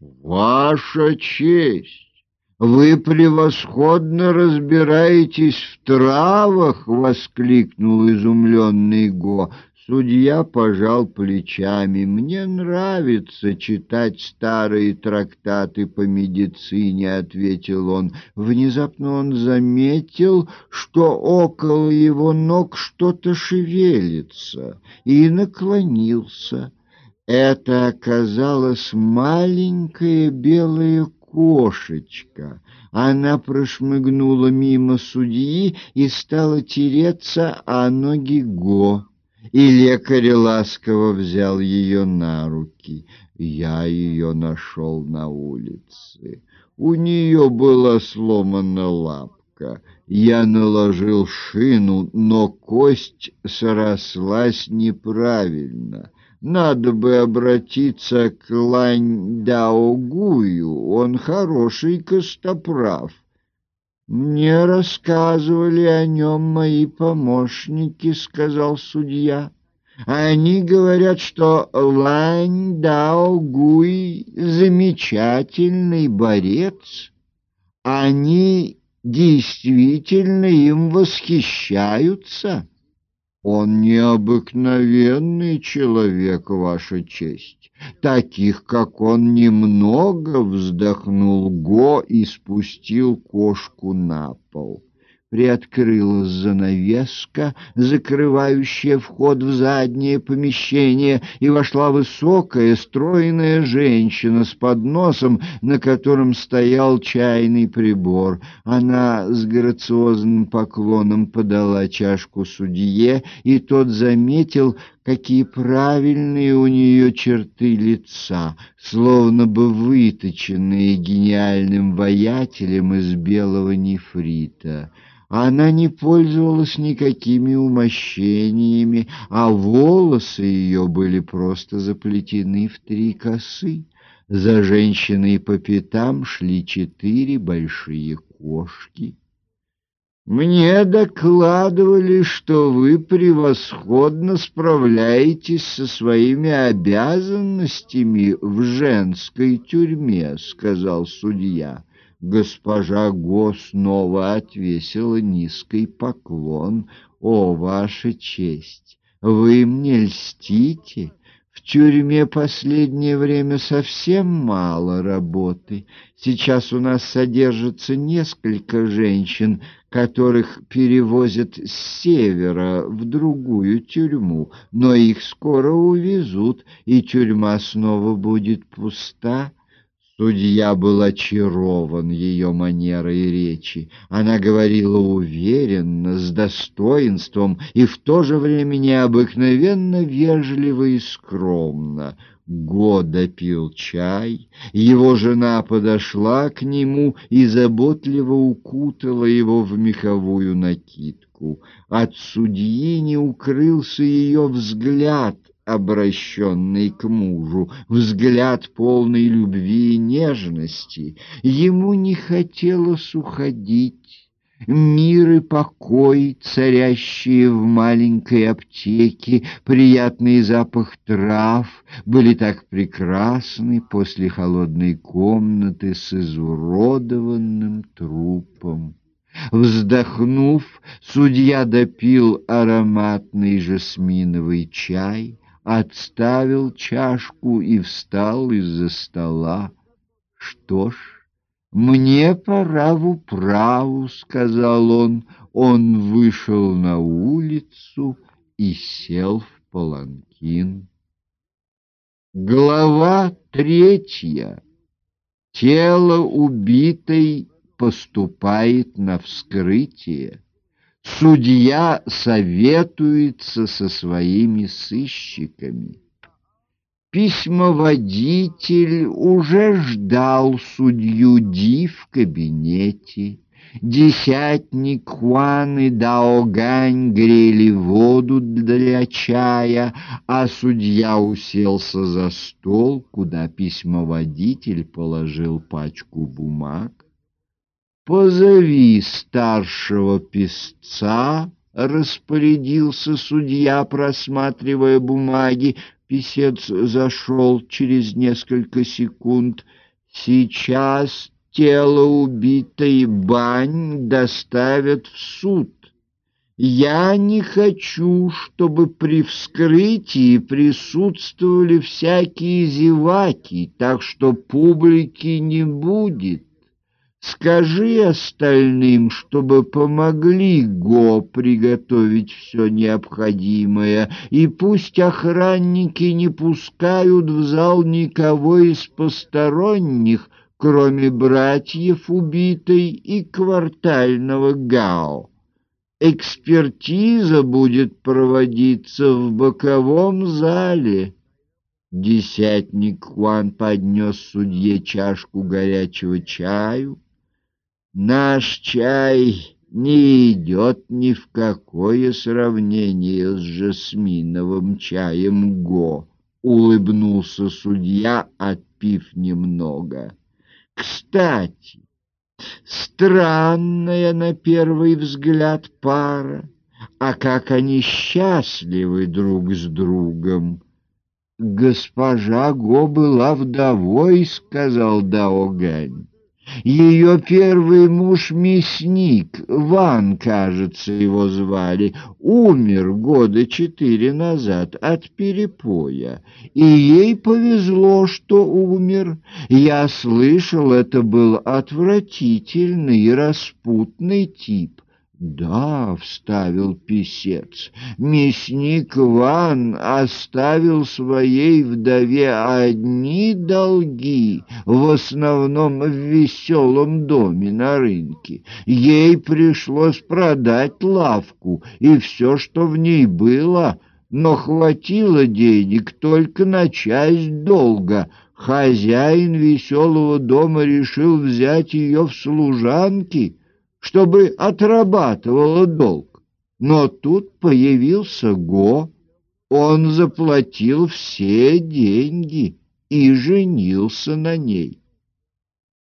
«Ваша честь!» «Вы превосходно разбираетесь в травах!» — воскликнул изумленный Го. Судья пожал плечами. «Мне нравится читать старые трактаты по медицине», — ответил он. Внезапно он заметил, что около его ног что-то шевелится, и наклонился. Это оказалось маленькое белое кошечка. Она прошмыгнула мимо судьи и стала тереться о ноги Го. И лекарь ласково взял ее на руки. Я ее нашел на улице. У нее была сломана лапка. Я наложил шину, но кость срослась неправильно. Надо бы обратиться к Лань Даогую, он хороший костоправ. Мне рассказывали о нем мои помощники, — сказал судья. Они говорят, что Лань Даогуй — замечательный борец. Они действительно им восхищаются. Он необыкновенный человек, Ваша честь. Таких, как он, немного, вздохнул Го и спустил кошку на пол приоткрылась занавеска, закрывающая вход в заднее помещение, и вошла высокая, стройная женщина с подносом, на котором стоял чайный прибор. Она с грациозным поклоном подала чашку судье, и тот заметил, какие правильные у нее черты лица, словно бы выточенные гениальным воятелем из белого нефрита. Она не пользовалась никакими умощениями, а волосы ее были просто заплетены в три косы. За женщиной по пятам шли четыре большие кошки. Мне докладывали, что вы превосходно справляетесь со своими обязанностями в женской тюрьме, — сказал судья. Госпожа Го снова отвесила низкий поклон. «О, ваша честь! Вы мне льстите!» В тюрьме последнее время совсем мало работы. Сейчас у нас содержится несколько женщин, которых перевозят с севера в другую тюрьму, но их скоро увезут, и тюрьма снова будет пуста. Судья был очарован ее манерой речи. Она говорила уверенно, с достоинством и в то же время необыкновенно вежливо и скромно. Года пил чай, его жена подошла к нему и заботливо укутала его в меховую накидку. От судьи не укрылся ее взгляд — обращенный к мужу, взгляд полный любви и нежности. Ему не хотелось уходить. Мир и покой, царящие в маленькой аптеке, приятный запах трав были так прекрасны после холодной комнаты с изуродованным трупом. Вздохнув, судья допил ароматный жасминовый чай, отставил чашку и встал из-за стола. Что ж, мне пора в управу, сказал он. Он вышел на улицу и сел в паланкин. Глава третья. Тело убитой поступает на вскрытие. Судья советуется со своими сыщиками. Письмоводитель уже ждал судью Ди в кабинете. Десятник Хуан и Даогань грели воду для чая, а судья уселся за стол, куда письмоводитель положил пачку бумаг. «Позови старшего писца», — распорядился судья, просматривая бумаги. Писец зашел через несколько секунд. Сейчас тело убитой Бань доставят в суд. Я не хочу, чтобы при вскрытии присутствовали всякие зеваки, так что публики не будет. Скажи остальным, чтобы помогли Го приготовить все необходимое, и пусть охранники не пускают в зал никого из посторонних, кроме братьев убитой и квартального Гао. Экспертиза будет проводиться в боковом зале. Десятник Хуан поднес судье чашку горячего чаю, Наш чай не идет ни в какое сравнение с жасминовым чаем Го, улыбнулся судья, отпив немного. Кстати, странная на первый взгляд пара, а как они счастливы друг с другом. Госпожа Го была вдовой, сказал Даогань. Ее первый муж мясник, Ван, кажется, его звали, умер года четыре назад от перепоя, и ей повезло, что умер. Я слышал, это был отвратительный и распутный тип. Да, вставил писец. Мясник Ван оставил своей вдове одни долги, в основном в веселом доме на рынке. Ей пришлось продать лавку и все, что в ней было, но хватило денег только на часть долга. Хозяин веселого дома решил взять ее в служанки — чтобы отрабатывала долг. Но тут появился Го, он заплатил все деньги и женился на ней.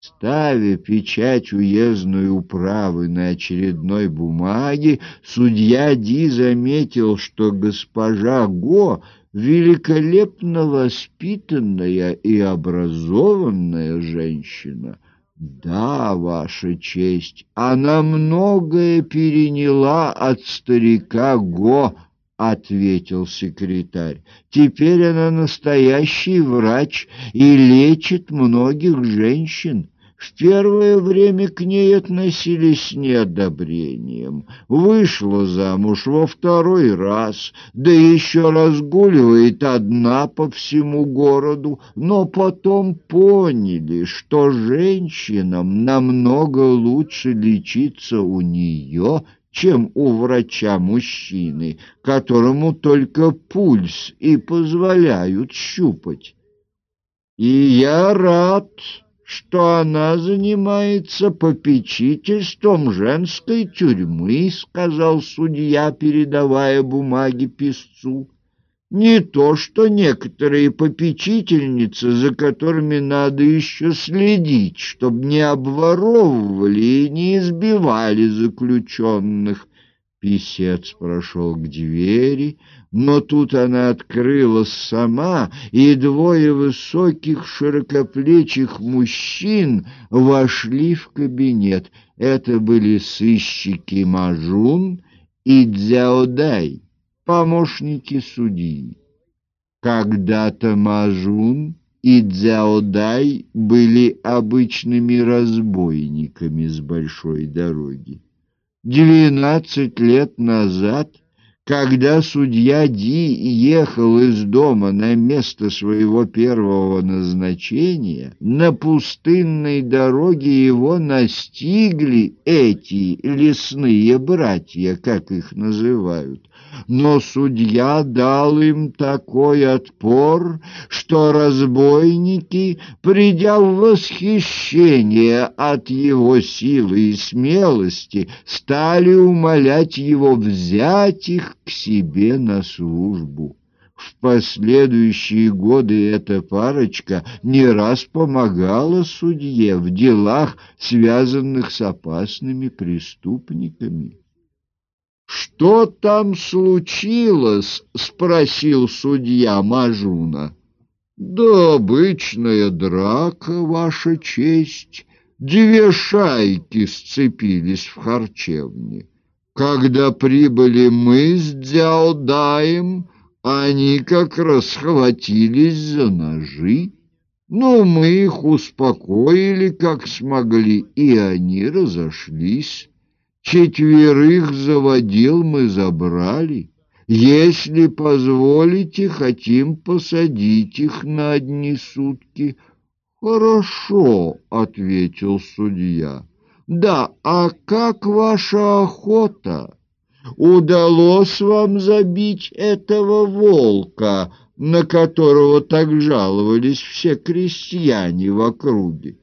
Ставя печать уездной управы на очередной бумаге, судья Ди заметил, что госпожа Го великолепно воспитанная и образованная женщина — да, ваша честь, она многое переняла от старика Го, ответил секретарь. Теперь она настоящий врач и лечит многих женщин. В первое время к ней относились с неодобрением. Вышла замуж во второй раз, да еще разгуливает одна по всему городу, но потом поняли, что женщинам намного лучше лечиться у нее, чем у врача-мужчины, которому только пульс и позволяют щупать. И я рад, что она занимается попечительством женской тюрьмы, сказал судья, передавая бумаги писцу. Не то, что некоторые попечительницы, за которыми надо еще следить, чтобы не обворовывали и не избивали заключенных. Писец прошел к двери, но тут она открылась сама, и двое высоких широкоплечих мужчин вошли в кабинет. Это были сыщики Мажун и Дзяодай, помощники судьи. Когда-то Мажун и Дзяодай были обычными разбойниками с большой дороги. Двенадцать лет назад, когда судья Ди ехал из дома на место своего первого назначения, на пустынной дороге его настигли эти лесные братья, как их называют. Но судья дал им такой отпор, что разбойники, придя в восхищение от его силы и смелости, стали умолять его взять их к себе на службу. В последующие годы эта парочка не раз помогала судье в делах, связанных с опасными преступниками. «Что там случилось?» — спросил судья Мажуна. Да обычная драка, ваша честь. Две шайки сцепились в харчевне. Когда прибыли мы с Дзяодаем, они как раз схватились за ножи. Но мы их успокоили, как смогли, и они разошлись. Четверых заводил мы забрали. Если позволите, хотим посадить их на одни сутки. Хорошо, ответил судья. Да, а как ваша охота? Удалось вам забить этого волка, на которого так жаловались все крестьяне в округе?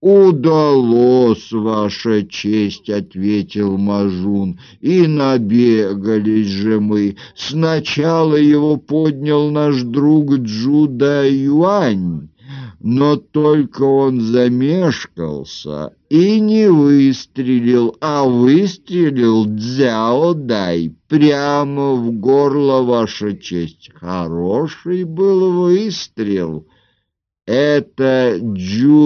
«Удалось, ваша честь», — ответил Мажун, — «и набегались же мы. Сначала его поднял наш друг Джуда Юань, но только он замешкался и не выстрелил, а выстрелил Дзяо Дай прямо в горло, ваша честь. Хороший был выстрел». Это Джудаюань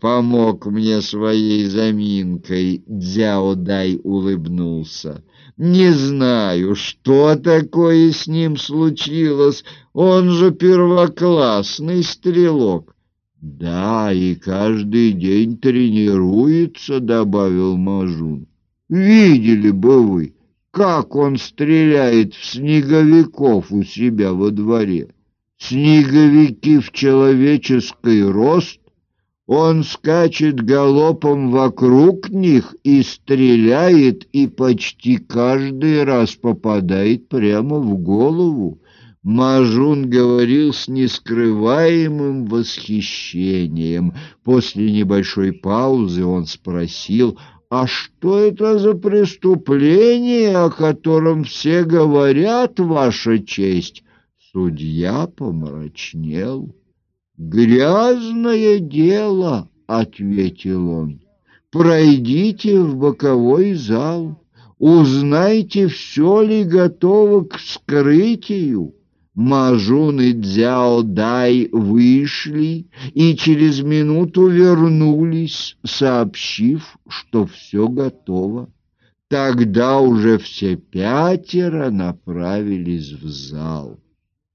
помог мне своей заминкой, Дзяо Дай улыбнулся. Не знаю, что такое с ним случилось, он же первоклассный стрелок. Да, и каждый день тренируется, добавил Мажун. Видели бы вы, как он стреляет в снеговиков у себя во дворе снеговики в человеческий рост, он скачет галопом вокруг них и стреляет, и почти каждый раз попадает прямо в голову. Мажун говорил с нескрываемым восхищением. После небольшой паузы он спросил, «А что это за преступление, о котором все говорят, Ваша честь?» Судья помрачнел. «Грязное дело», — ответил он. «Пройдите в боковой зал, узнайте, все ли готово к вскрытию». Мажун и Дзяо Дай вышли и через минуту вернулись, сообщив, что все готово. Тогда уже все пятеро направились в зал.